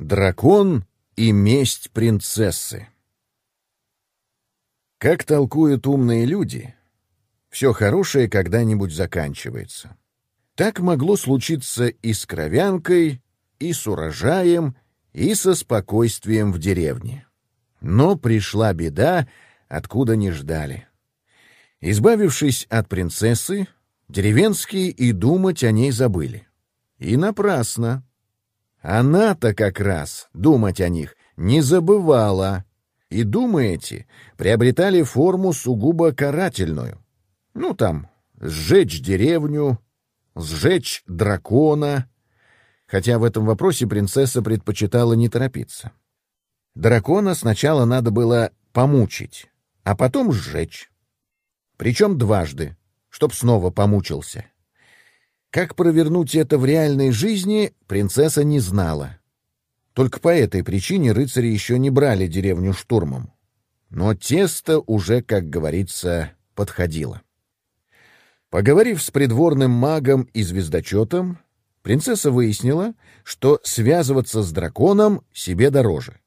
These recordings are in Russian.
Дракон и месть принцессы. Как толкуют умные люди, все хорошее когда-нибудь заканчивается. Так могло случиться и с кровянкой, и с урожаем, и со спокойствием в деревне. Но пришла беда, откуда не ждали. Избавившись от принцессы, деревенские и думать о ней забыли. И напрасно. Она-то как раз думать о них не забывала. И думаете, приобретали форму сугубо карательную. Ну там, сжечь деревню, сжечь дракона. Хотя в этом вопросе принцесса предпочитала не торопиться. Дракона сначала надо было помучить, а потом сжечь. Причем дважды, чтоб снова помучился. Как провернуть это в реальной жизни, принцесса не знала. Только по этой причине рыцари еще не брали деревню штурмом. Но тесто уже, как говорится, подходило. Поговорив с придворным магом и звездочетом, принцесса выяснила, что связываться с драконом себе дороже.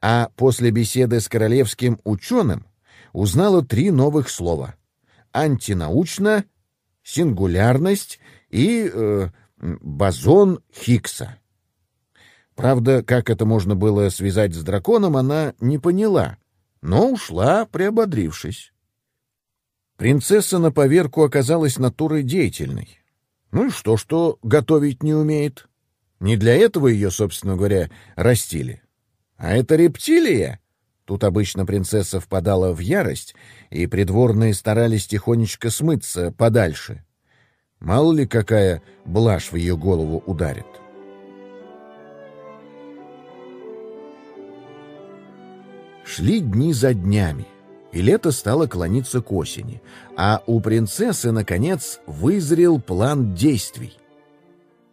А после беседы с королевским ученым узнала три новых слова — антинаучно, сингулярность и э, бозон Хиггса. Правда, как это можно было связать с драконом, она не поняла, но ушла, приободрившись. Принцесса на поверку оказалась натурой деятельной. Ну и что, что готовить не умеет? Не для этого ее, собственно говоря, растили. А это рептилия? Тут обычно принцесса впадала в ярость, и придворные старались тихонечко смыться подальше. Мало ли какая блажь в ее голову ударит. Шли дни за днями, и лето стало клониться к осени, а у принцессы, наконец, вызрел план действий.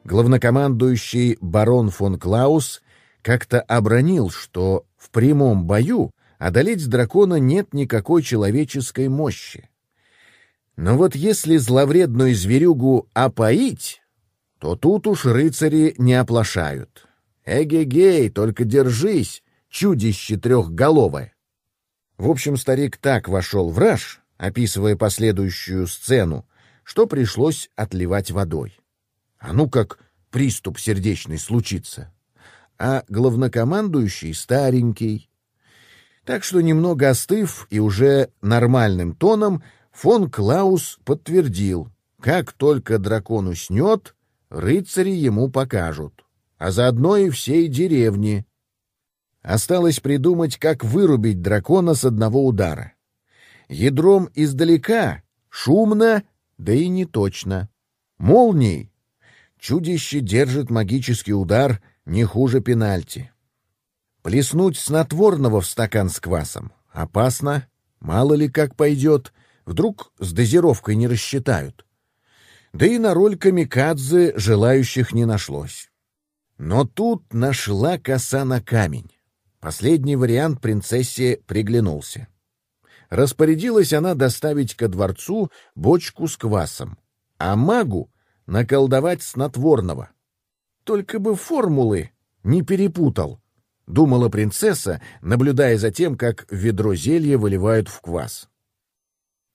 Главнокомандующий барон фон Клаус как-то обронил, что в прямом бою одолеть дракона нет никакой человеческой мощи. Но вот если зловредную зверюгу опоить, то тут уж рыцари не оплошают. Эгегей, только держись, чудище трехголовое. В общем, старик так вошел в раж, описывая последующую сцену, что пришлось отливать водой. А ну как приступ сердечный случится. А главнокомандующий старенький. Так что немного остыв и уже нормальным тоном Фон Клаус подтвердил, как только дракон уснет, рыцари ему покажут, а заодно и всей деревни. Осталось придумать, как вырубить дракона с одного удара. Ядром издалека, шумно, да и не точно. Молнией. Чудище держит магический удар не хуже пенальти. Плеснуть снотворного в стакан с квасом опасно, мало ли как пойдет — Вдруг с дозировкой не рассчитают. Да и на роль камикадзе желающих не нашлось. Но тут нашла коса на камень. Последний вариант принцессе приглянулся. Распорядилась она доставить ко дворцу бочку с квасом, а магу наколдовать снотворного. Только бы формулы не перепутал, — думала принцесса, наблюдая за тем, как ведро зелья выливают в квас.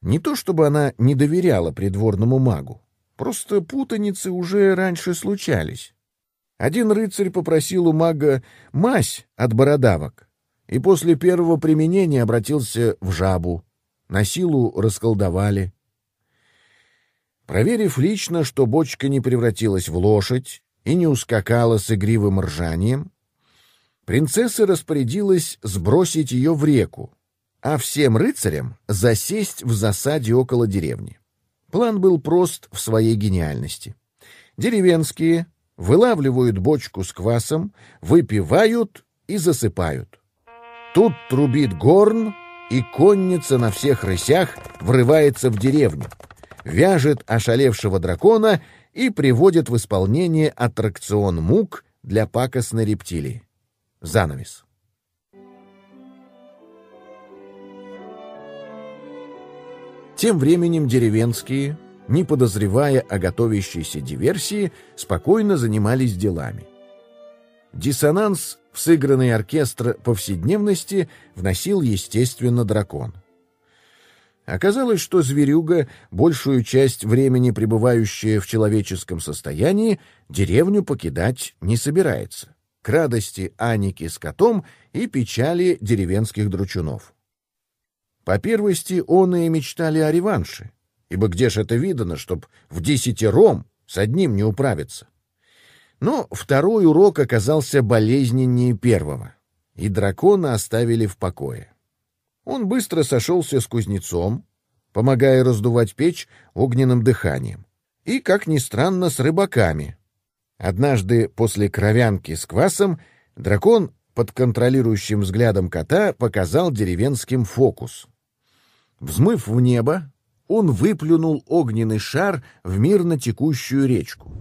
Не то чтобы она не доверяла придворному магу, просто путаницы уже раньше случались. Один рыцарь попросил у мага мазь от бородавок, и после первого применения обратился в жабу. На силу расколдовали. Проверив лично, что бочка не превратилась в лошадь и не ускакала с игривым ржанием, принцесса распорядилась сбросить ее в реку, а всем рыцарям засесть в засаде около деревни. План был прост в своей гениальности. Деревенские вылавливают бочку с квасом, выпивают и засыпают. Тут трубит горн, и конница на всех рысях врывается в деревню, вяжет ошалевшего дракона и приводит в исполнение аттракцион мук для пакостной рептилии. Занавес. Тем временем деревенские, не подозревая о готовящейся диверсии, спокойно занимались делами. Диссонанс в сыгранный оркестр повседневности вносил, естественно, дракон. Оказалось, что зверюга, большую часть времени пребывающая в человеческом состоянии, деревню покидать не собирается, к радости Аники с котом и печали деревенских дручунов. По первости, он и мечтали о реванше, ибо где ж это видано, чтоб в десятером с одним не управиться? Но второй урок оказался болезненнее первого, и дракона оставили в покое. Он быстро сошелся с кузнецом, помогая раздувать печь огненным дыханием, и, как ни странно, с рыбаками. Однажды после кровянки с квасом дракон под контролирующим взглядом кота показал деревенским фокус. Взмыв в небо, он выплюнул огненный шар в мирно текущую речку.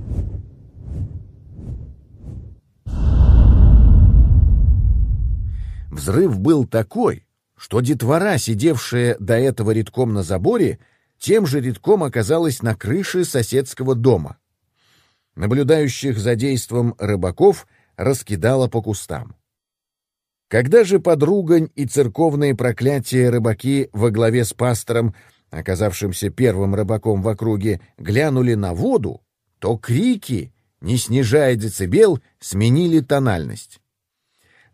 Взрыв был такой, что детвора, сидевшая до этого редком на заборе, тем же редком оказалась на крыше соседского дома. Наблюдающих за действом рыбаков раскидала по кустам. Когда же подругань и церковные проклятия рыбаки во главе с пастором, оказавшимся первым рыбаком в округе, глянули на воду, то крики, не снижая децибел, сменили тональность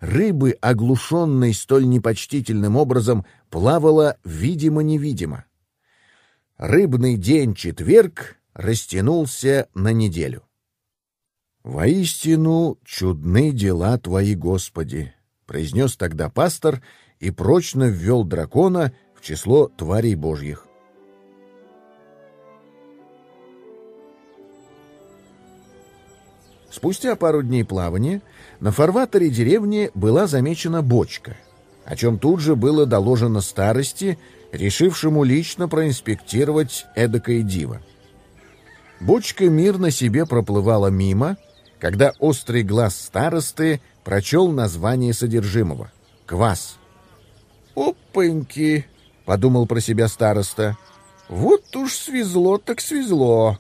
рыбы, оглушенной столь непочтительным образом, плавала видимо-невидимо. Рыбный день четверг растянулся на неделю. «Воистину чудны дела Твои, Господи!» — произнес тогда пастор и прочно ввел дракона в число тварей Божьих. Спустя пару дней плавания на фарватере деревни была замечена бочка, о чем тут же было доложено старости, решившему лично проинспектировать эдакое диво. Бочка мирно себе проплывала мимо, когда острый глаз старосты прочел название содержимого — квас. «Опаньки!» — подумал про себя староста. «Вот уж свезло так свезло!»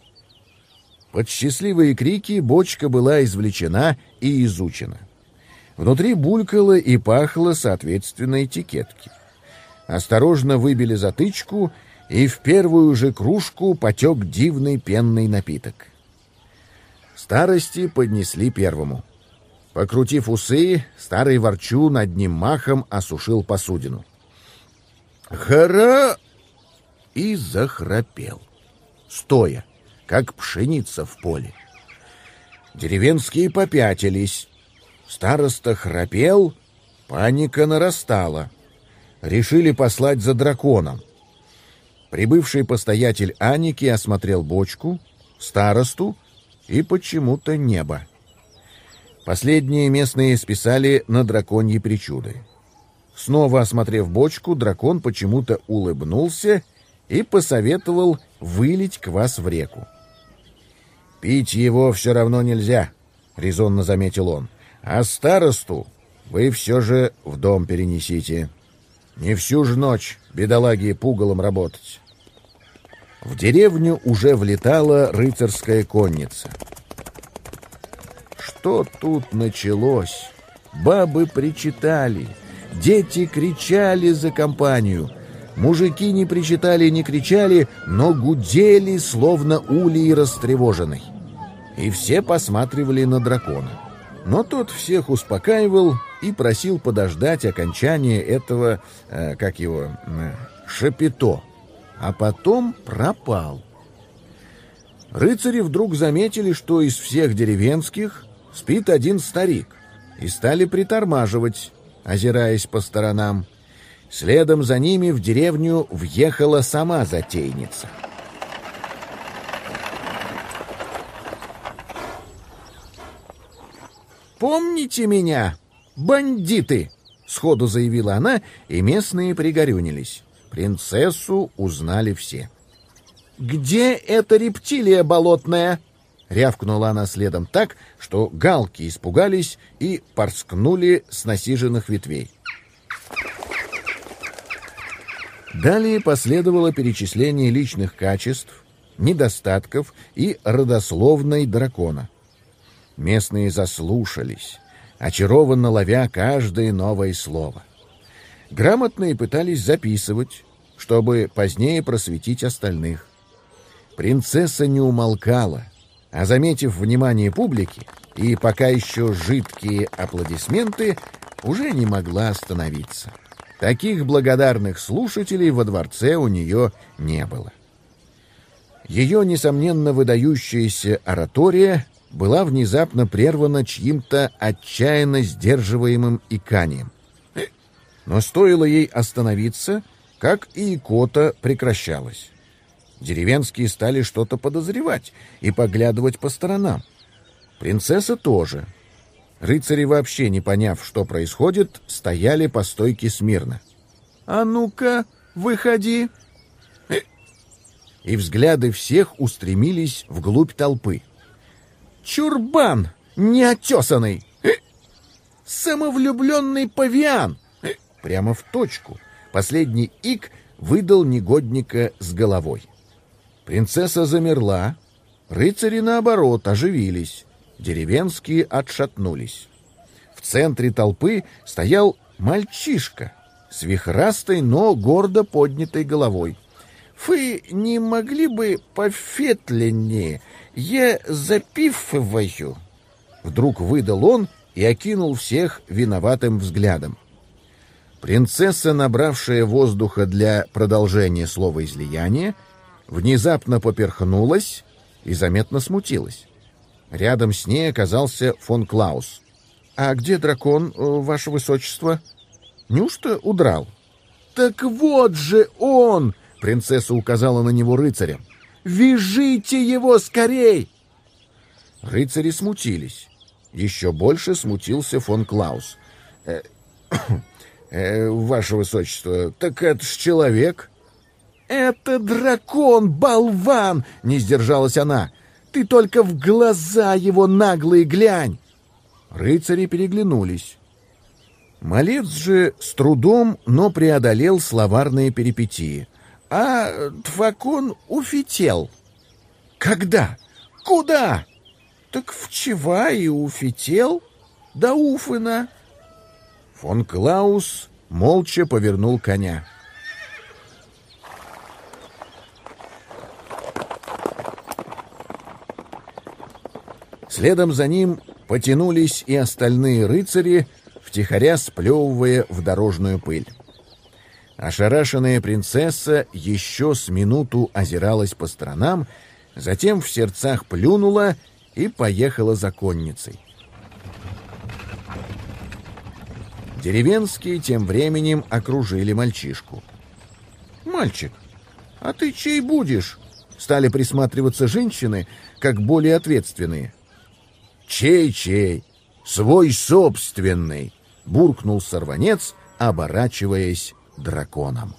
Под счастливые крики бочка была извлечена и изучена. Внутри булькало и пахло соответственно этикетки. Осторожно выбили затычку, и в первую же кружку потек дивный пенный напиток. Старости поднесли первому. Покрутив усы, старый ворчун одним махом осушил посудину. «Хара!» и захрапел, стоя как пшеница в поле. Деревенские попятились. Староста храпел, паника нарастала. Решили послать за драконом. Прибывший постоятель Аники осмотрел бочку, старосту и почему-то небо. Последние местные списали на драконьи причуды. Снова осмотрев бочку, дракон почему-то улыбнулся и посоветовал вылить квас в реку. «Пить его все равно нельзя», — резонно заметил он. «А старосту вы все же в дом перенесите. Не всю же ночь бедолаги пугалом работать». В деревню уже влетала рыцарская конница. Что тут началось? Бабы причитали, дети кричали за компанию — Мужики не причитали, не кричали, но гудели, словно улей растревоженный. И все посматривали на дракона. Но тот всех успокаивал и просил подождать окончания этого, э, как его, э, шапито. А потом пропал. Рыцари вдруг заметили, что из всех деревенских спит один старик, и стали притормаживать, озираясь по сторонам. Следом за ними в деревню въехала сама затейница. «Помните меня, бандиты!» — сходу заявила она, и местные пригорюнились. Принцессу узнали все. «Где эта рептилия болотная?» — рявкнула она следом так, что галки испугались и порскнули с насиженных ветвей. Далее последовало перечисление личных качеств, недостатков и родословной дракона. Местные заслушались. очарованно ловя каждое новое слово. Грамотные пытались записывать, чтобы позднее просветить остальных. Принцесса не умолкала, а, заметив внимание публики и пока еще жидкие аплодисменты, уже не могла остановиться. Таких благодарных слушателей во дворце у нее не было. Ее, несомненно, выдающаяся оратория была внезапно прервана чьим-то отчаянно сдерживаемым иканием. Но стоило ей остановиться, как и икота прекращалась. Деревенские стали что-то подозревать и поглядывать по сторонам. Принцесса тоже. Рыцари, вообще не поняв, что происходит, стояли по стойке смирно. «А ну-ка, выходи!» И взгляды всех устремились вглубь толпы. «Чурбан! Неотесанный! Самовлюбленный павиан!» Прямо в точку. Последний ик выдал негодника с головой. Принцесса замерла. Рыцари, наоборот, оживились. Деревенские отшатнулись. В центре толпы стоял мальчишка с вихрастой, но гордо поднятой головой. «Вы не могли бы пофетленнее? Я запивываю!» Вдруг выдал он и окинул всех виноватым взглядом. Принцесса, набравшая воздуха для продолжения слова излияния, внезапно поперхнулась и заметно смутилась. Рядом с ней оказался фон Клаус. «А где дракон, э, ваше высочество?» «Неужто удрал?» «Так вот же он!» — принцесса указала на него рыцарем. «Вяжите его скорей!» Рыцари смутились. Еще больше смутился фон Клаус. «Э, э, «Ваше высочество, так это ж человек!» «Это дракон, болван!» — не сдержалась она. Ты только в глаза его наглые глянь!» Рыцари переглянулись. Малец же с трудом, но преодолел словарные перипетии. «А Тфакон уфител». «Когда? Куда?» «Так в Чева и уфител. Да Уфына». Фон Клаус молча повернул коня. Следом за ним потянулись и остальные рыцари, втихаря сплевывая в дорожную пыль. Ошарашенная принцесса еще с минуту озиралась по сторонам, затем в сердцах плюнула и поехала за конницей. Деревенские тем временем окружили мальчишку. «Мальчик, а ты чей будешь?» Стали присматриваться женщины, как более ответственные. «Чей-чей? Свой собственный!» — буркнул сорванец, оборачиваясь драконом.